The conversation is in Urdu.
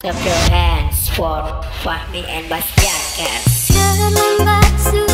Clap your hands for Fahmi and Bastian, guys. Terlambat sudah